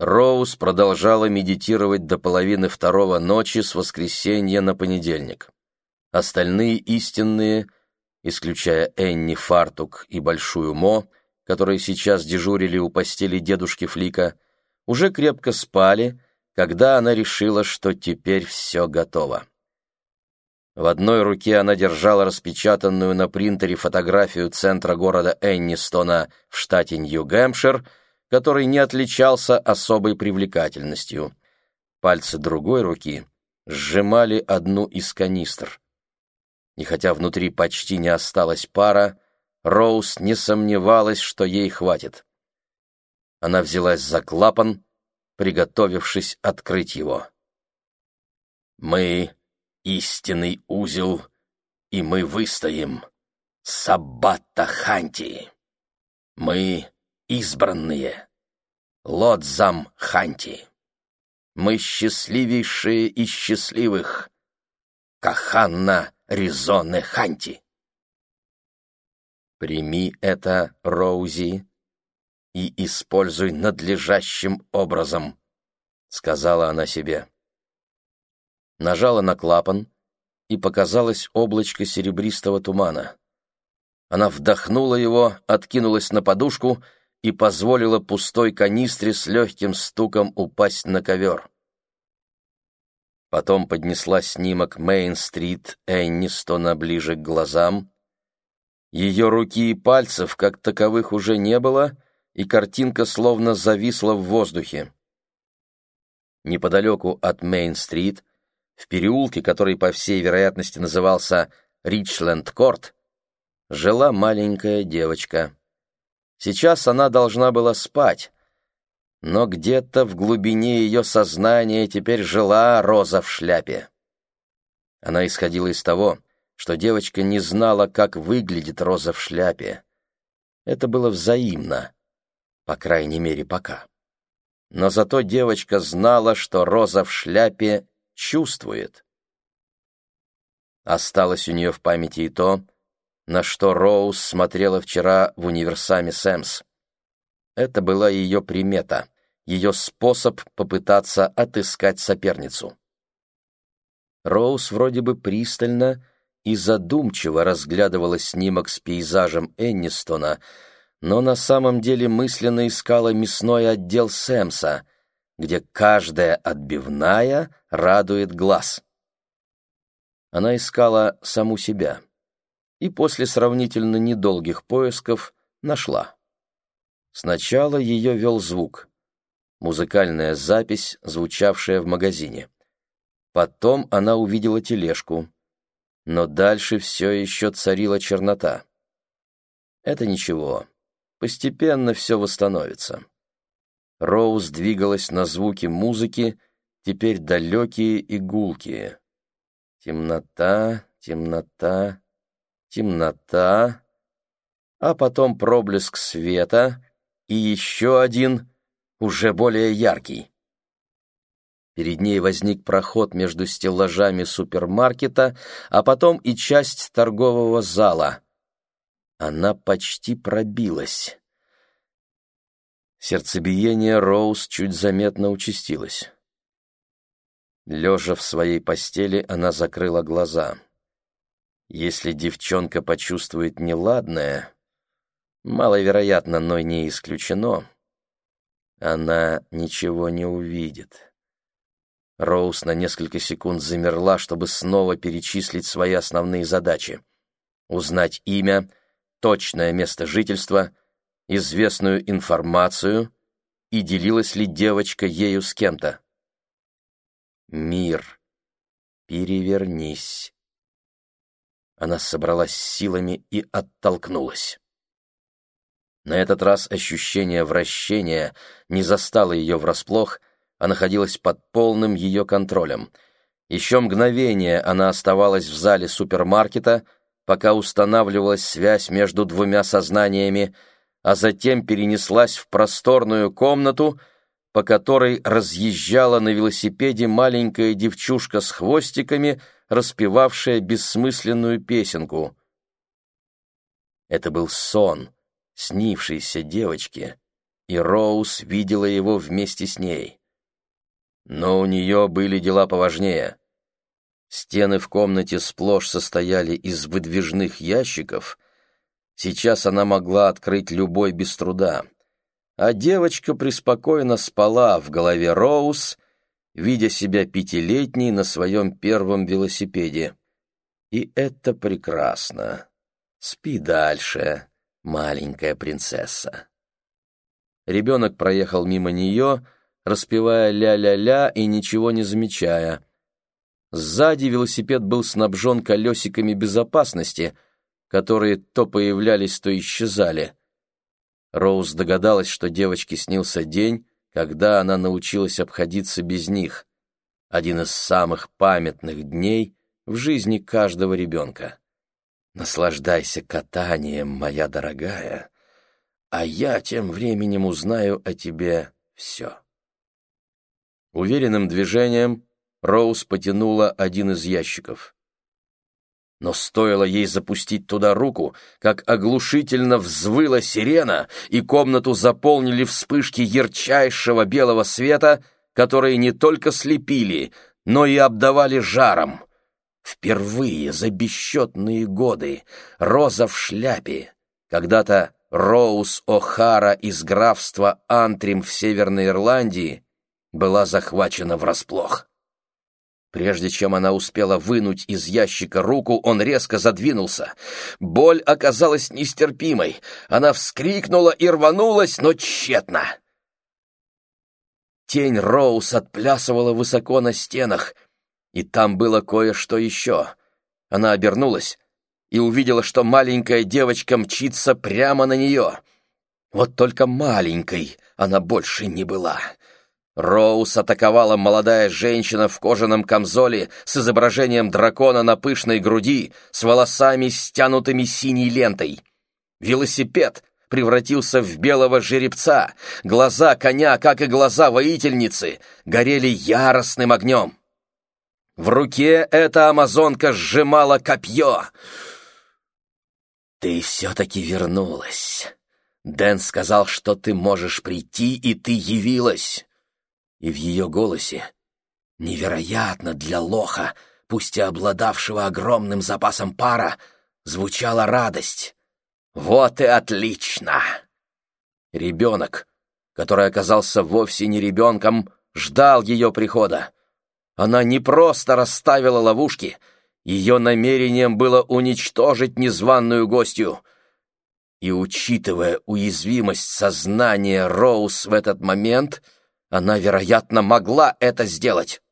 Роуз продолжала медитировать до половины второго ночи с воскресенья на понедельник. Остальные истинные, исключая Энни Фартук и Большую Мо, которые сейчас дежурили у постели дедушки Флика, уже крепко спали, когда она решила, что теперь все готово. В одной руке она держала распечатанную на принтере фотографию центра города Эннистона в штате Нью-Гэмпшир, который не отличался особой привлекательностью. Пальцы другой руки сжимали одну из канистр. И хотя внутри почти не осталось пара, Роуз не сомневалась, что ей хватит. Она взялась за клапан, приготовившись открыть его. «Мы — истинный узел, и мы выстоим. Саббата Ханти. Мы — избранные. Лодзам Ханти. Мы счастливейшие из счастливых. Каханна Ризоне Ханти. Прими это, Роузи, и используй надлежащим образом, сказала она себе. Нажала на клапан, и показалось облачко серебристого тумана. Она вдохнула его, откинулась на подушку и позволила пустой канистре с легким стуком упасть на ковер. Потом поднесла снимок Мейн-стрит Эннистона ближе к глазам. Ее руки и пальцев, как таковых, уже не было — и картинка словно зависла в воздухе. Неподалеку от Мейн-стрит, в переулке, который, по всей вероятности, назывался Ричленд-Корт, жила маленькая девочка. Сейчас она должна была спать, но где-то в глубине ее сознания теперь жила роза в шляпе. Она исходила из того, что девочка не знала, как выглядит роза в шляпе. Это было взаимно по крайней мере, пока. Но зато девочка знала, что роза в шляпе чувствует. Осталось у нее в памяти и то, на что Роуз смотрела вчера в универсаме Сэмс. Это была ее примета, ее способ попытаться отыскать соперницу. Роуз вроде бы пристально и задумчиво разглядывала снимок с пейзажем Эннистона — но на самом деле мысленно искала мясной отдел Сэмса, где каждая отбивная радует глаз. Она искала саму себя и после сравнительно недолгих поисков нашла. Сначала ее вел звук, музыкальная запись, звучавшая в магазине. Потом она увидела тележку, но дальше все еще царила чернота. Это ничего. Постепенно все восстановится. Роуз двигалась на звуки музыки, теперь далекие и гулкие. Темнота, темнота, темнота, а потом проблеск света и еще один, уже более яркий. Перед ней возник проход между стеллажами супермаркета, а потом и часть торгового зала — она почти пробилась. Сердцебиение Роуз чуть заметно участилось. Лежа в своей постели, она закрыла глаза. Если девчонка почувствует неладное, маловероятно, но не исключено, она ничего не увидит. Роуз на несколько секунд замерла, чтобы снова перечислить свои основные задачи. Узнать имя — точное место жительства, известную информацию и делилась ли девочка ею с кем-то. Мир, перевернись. Она собралась силами и оттолкнулась. На этот раз ощущение вращения не застало ее врасплох, а находилось под полным ее контролем. Еще мгновение она оставалась в зале супермаркета — пока устанавливалась связь между двумя сознаниями, а затем перенеслась в просторную комнату, по которой разъезжала на велосипеде маленькая девчушка с хвостиками, распевавшая бессмысленную песенку. Это был сон, снившийся девочке, и Роуз видела его вместе с ней. Но у нее были дела поважнее. Стены в комнате сплошь состояли из выдвижных ящиков. Сейчас она могла открыть любой без труда. А девочка преспокойно спала в голове Роуз, видя себя пятилетней на своем первом велосипеде. И это прекрасно. Спи дальше, маленькая принцесса. Ребенок проехал мимо нее, распевая ля-ля-ля и ничего не замечая. Сзади велосипед был снабжен колесиками безопасности, которые то появлялись, то исчезали. Роуз догадалась, что девочке снился день, когда она научилась обходиться без них. Один из самых памятных дней в жизни каждого ребенка. Наслаждайся катанием, моя дорогая, а я тем временем узнаю о тебе все. Уверенным движением Роуз потянула один из ящиков. Но стоило ей запустить туда руку, как оглушительно взвыла сирена, и комнату заполнили вспышки ярчайшего белого света, которые не только слепили, но и обдавали жаром. Впервые за бесчетные годы Роза в шляпе, когда-то Роуз О'Хара из графства Антрим в Северной Ирландии, была захвачена врасплох. Прежде чем она успела вынуть из ящика руку, он резко задвинулся. Боль оказалась нестерпимой. Она вскрикнула и рванулась, но тщетно. Тень Роуз отплясывала высоко на стенах, и там было кое-что еще. Она обернулась и увидела, что маленькая девочка мчится прямо на нее. Вот только маленькой она больше не была. Роуз атаковала молодая женщина в кожаном камзоле с изображением дракона на пышной груди, с волосами, стянутыми синей лентой. Велосипед превратился в белого жеребца, глаза коня, как и глаза воительницы, горели яростным огнем. В руке эта амазонка сжимала копье. «Ты все-таки вернулась. Дэн сказал, что ты можешь прийти, и ты явилась» и в ее голосе, невероятно для лоха, пусть и обладавшего огромным запасом пара, звучала радость. «Вот и отлично!» Ребенок, который оказался вовсе не ребенком, ждал ее прихода. Она не просто расставила ловушки, ее намерением было уничтожить незваную гостью. И, учитывая уязвимость сознания Роуз в этот момент, — она, вероятно, могла это сделать.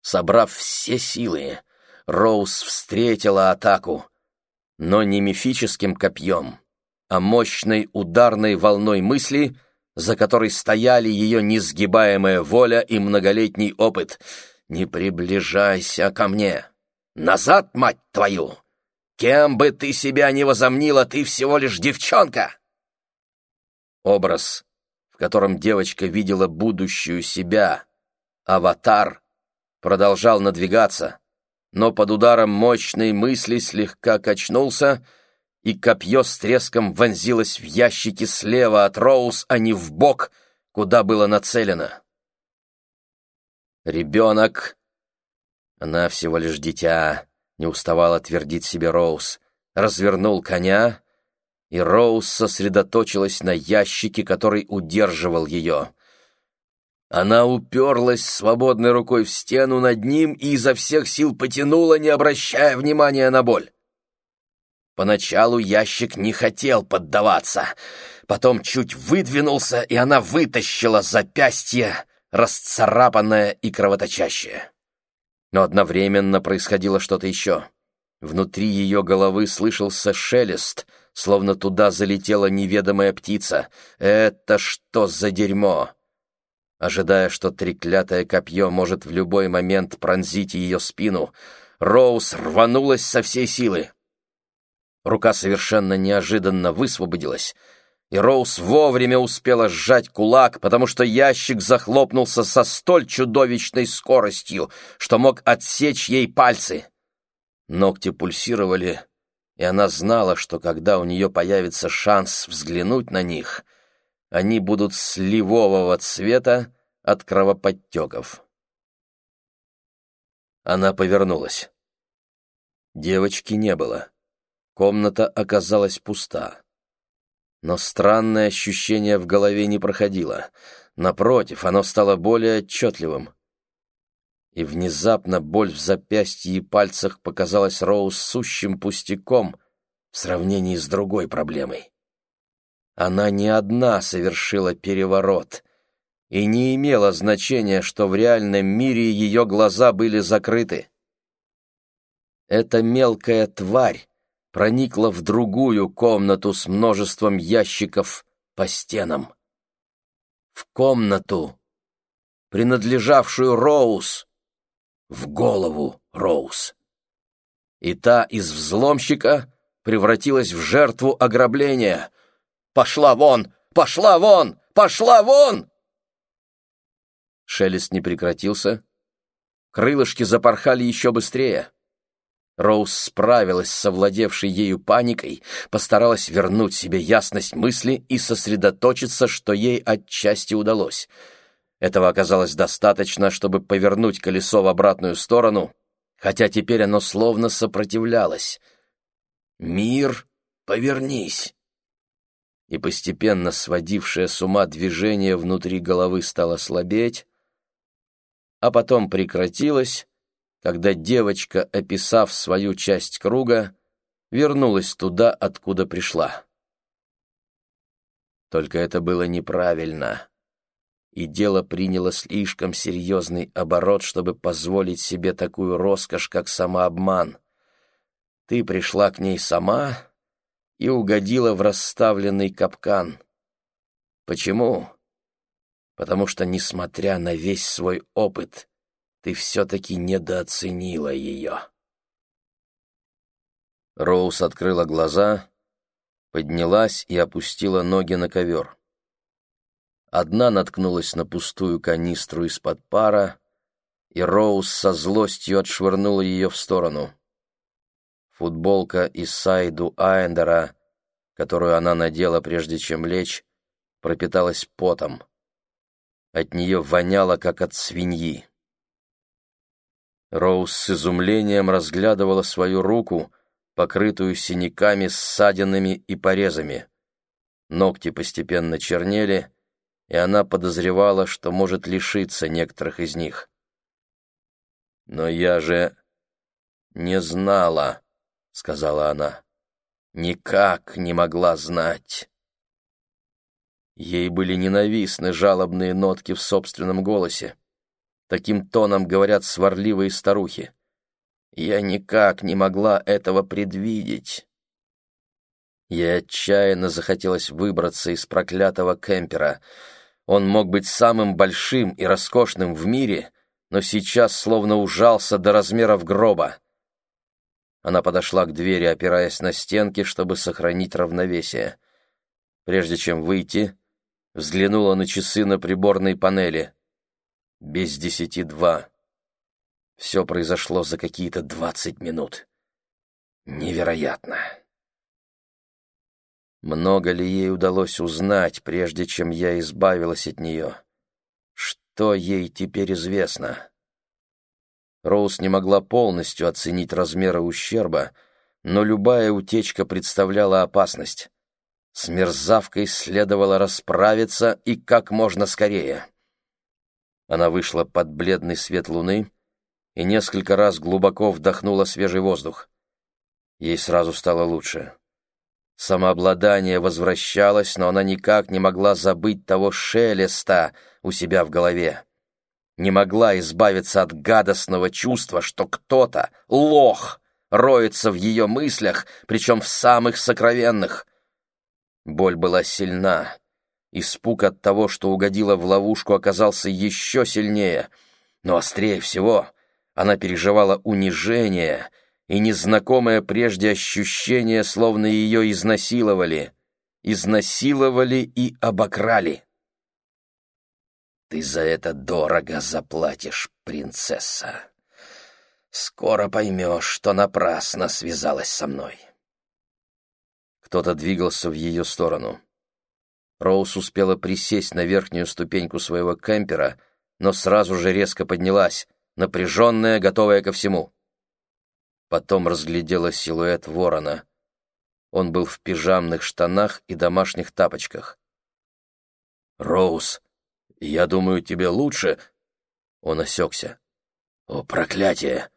Собрав все силы, Роуз встретила атаку, но не мифическим копьем, а мощной ударной волной мысли, за которой стояли ее несгибаемая воля и многолетний опыт. «Не приближайся ко мне! Назад, мать твою! Кем бы ты себя ни возомнила, ты всего лишь девчонка!» Образ котором девочка видела будущую себя, аватар, продолжал надвигаться, но под ударом мощной мысли слегка качнулся, и копье с треском вонзилось в ящики слева от Роуз, а не в бок, куда было нацелено. «Ребенок!» Она всего лишь дитя, не уставала твердить себе Роуз. Развернул коня и Роуз сосредоточилась на ящике, который удерживал ее. Она уперлась свободной рукой в стену над ним и изо всех сил потянула, не обращая внимания на боль. Поначалу ящик не хотел поддаваться, потом чуть выдвинулся, и она вытащила запястье, расцарапанное и кровоточащее. Но одновременно происходило что-то еще. Внутри ее головы слышался шелест — словно туда залетела неведомая птица. Это что за дерьмо? Ожидая, что треклятое копье может в любой момент пронзить ее спину, Роуз рванулась со всей силы. Рука совершенно неожиданно высвободилась, и Роуз вовремя успела сжать кулак, потому что ящик захлопнулся со столь чудовищной скоростью, что мог отсечь ей пальцы. Ногти пульсировали, и она знала, что когда у нее появится шанс взглянуть на них, они будут сливового цвета от кровоподтеков. Она повернулась. Девочки не было. Комната оказалась пуста. Но странное ощущение в голове не проходило. Напротив, оно стало более отчетливым. И внезапно боль в запястье и пальцах показалась Роуз сущим пустяком в сравнении с другой проблемой. Она не одна совершила переворот, и не имело значения, что в реальном мире ее глаза были закрыты. Эта мелкая тварь проникла в другую комнату с множеством ящиков по стенам. В комнату, принадлежавшую Роуз, в голову Роуз. И та из взломщика превратилась в жертву ограбления. «Пошла вон! Пошла вон! Пошла вон!» Шелест не прекратился. Крылышки запорхали еще быстрее. Роуз справилась с овладевшей ею паникой, постаралась вернуть себе ясность мысли и сосредоточиться, что ей отчасти удалось. Этого оказалось достаточно, чтобы повернуть колесо в обратную сторону, хотя теперь оно словно сопротивлялось. «Мир, повернись!» И постепенно сводившее с ума движение внутри головы стало слабеть, а потом прекратилось, когда девочка, описав свою часть круга, вернулась туда, откуда пришла. Только это было неправильно, и дело приняло слишком серьезный оборот, чтобы позволить себе такую роскошь, как самообман. Ты пришла к ней сама и угодила в расставленный капкан. Почему? Потому что, несмотря на весь свой опыт, ты все-таки недооценила ее. Роуз открыла глаза, поднялась и опустила ноги на ковер. Одна наткнулась на пустую канистру из-под пара, и Роуз со злостью отшвырнула ее в сторону. Футболка из Сайду Айндера, которую она надела прежде чем лечь, пропиталась потом. От нее воняло, как от свиньи. Роуз с изумлением разглядывала свою руку, покрытую синяками, ссадинами и порезами. Ногти постепенно чернели, и она подозревала, что может лишиться некоторых из них. «Но я же не знала», — сказала она. «Никак не могла знать». Ей были ненавистны жалобные нотки в собственном голосе. Таким тоном говорят сварливые старухи. Я никак не могла этого предвидеть. Ей отчаянно захотелось выбраться из проклятого кемпера. Он мог быть самым большим и роскошным в мире, но сейчас словно ужался до размеров гроба. Она подошла к двери, опираясь на стенки, чтобы сохранить равновесие. Прежде чем выйти, взглянула на часы на приборной панели без десяти два. Все произошло за какие-то двадцать минут. Невероятно. Много ли ей удалось узнать, прежде чем я избавилась от нее? Что ей теперь известно? Роуз не могла полностью оценить размеры ущерба, но любая утечка представляла опасность. С мерзавкой следовало расправиться и как можно скорее. Она вышла под бледный свет луны и несколько раз глубоко вдохнула свежий воздух. Ей сразу стало лучше. Самообладание возвращалось, но она никак не могла забыть того шелеста у себя в голове. Не могла избавиться от гадостного чувства, что кто-то, лох, роется в ее мыслях, причем в самых сокровенных. Боль была сильна, Испуг от того, что угодила в ловушку, оказался еще сильнее. Но острее всего она переживала унижение и незнакомое прежде ощущение, словно ее изнасиловали. Изнасиловали и обокрали. «Ты за это дорого заплатишь, принцесса. Скоро поймешь, что напрасно связалась со мной». Кто-то двигался в ее сторону. Роуз успела присесть на верхнюю ступеньку своего кемпера, но сразу же резко поднялась, напряженная, готовая ко всему. Потом разглядела силуэт ворона. Он был в пижамных штанах и домашних тапочках. «Роуз, я думаю, тебе лучше...» Он осекся. «О, проклятие!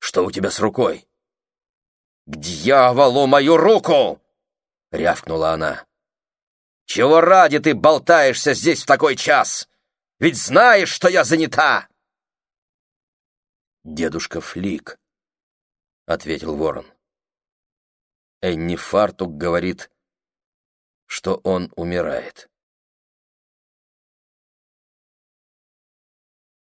Что у тебя с рукой?» «К дьяволу мою руку!» — рявкнула она. «Чего ради ты болтаешься здесь в такой час? Ведь знаешь, что я занята!» «Дедушка Флик», — ответил ворон. Энни Фартук говорит, что он умирает.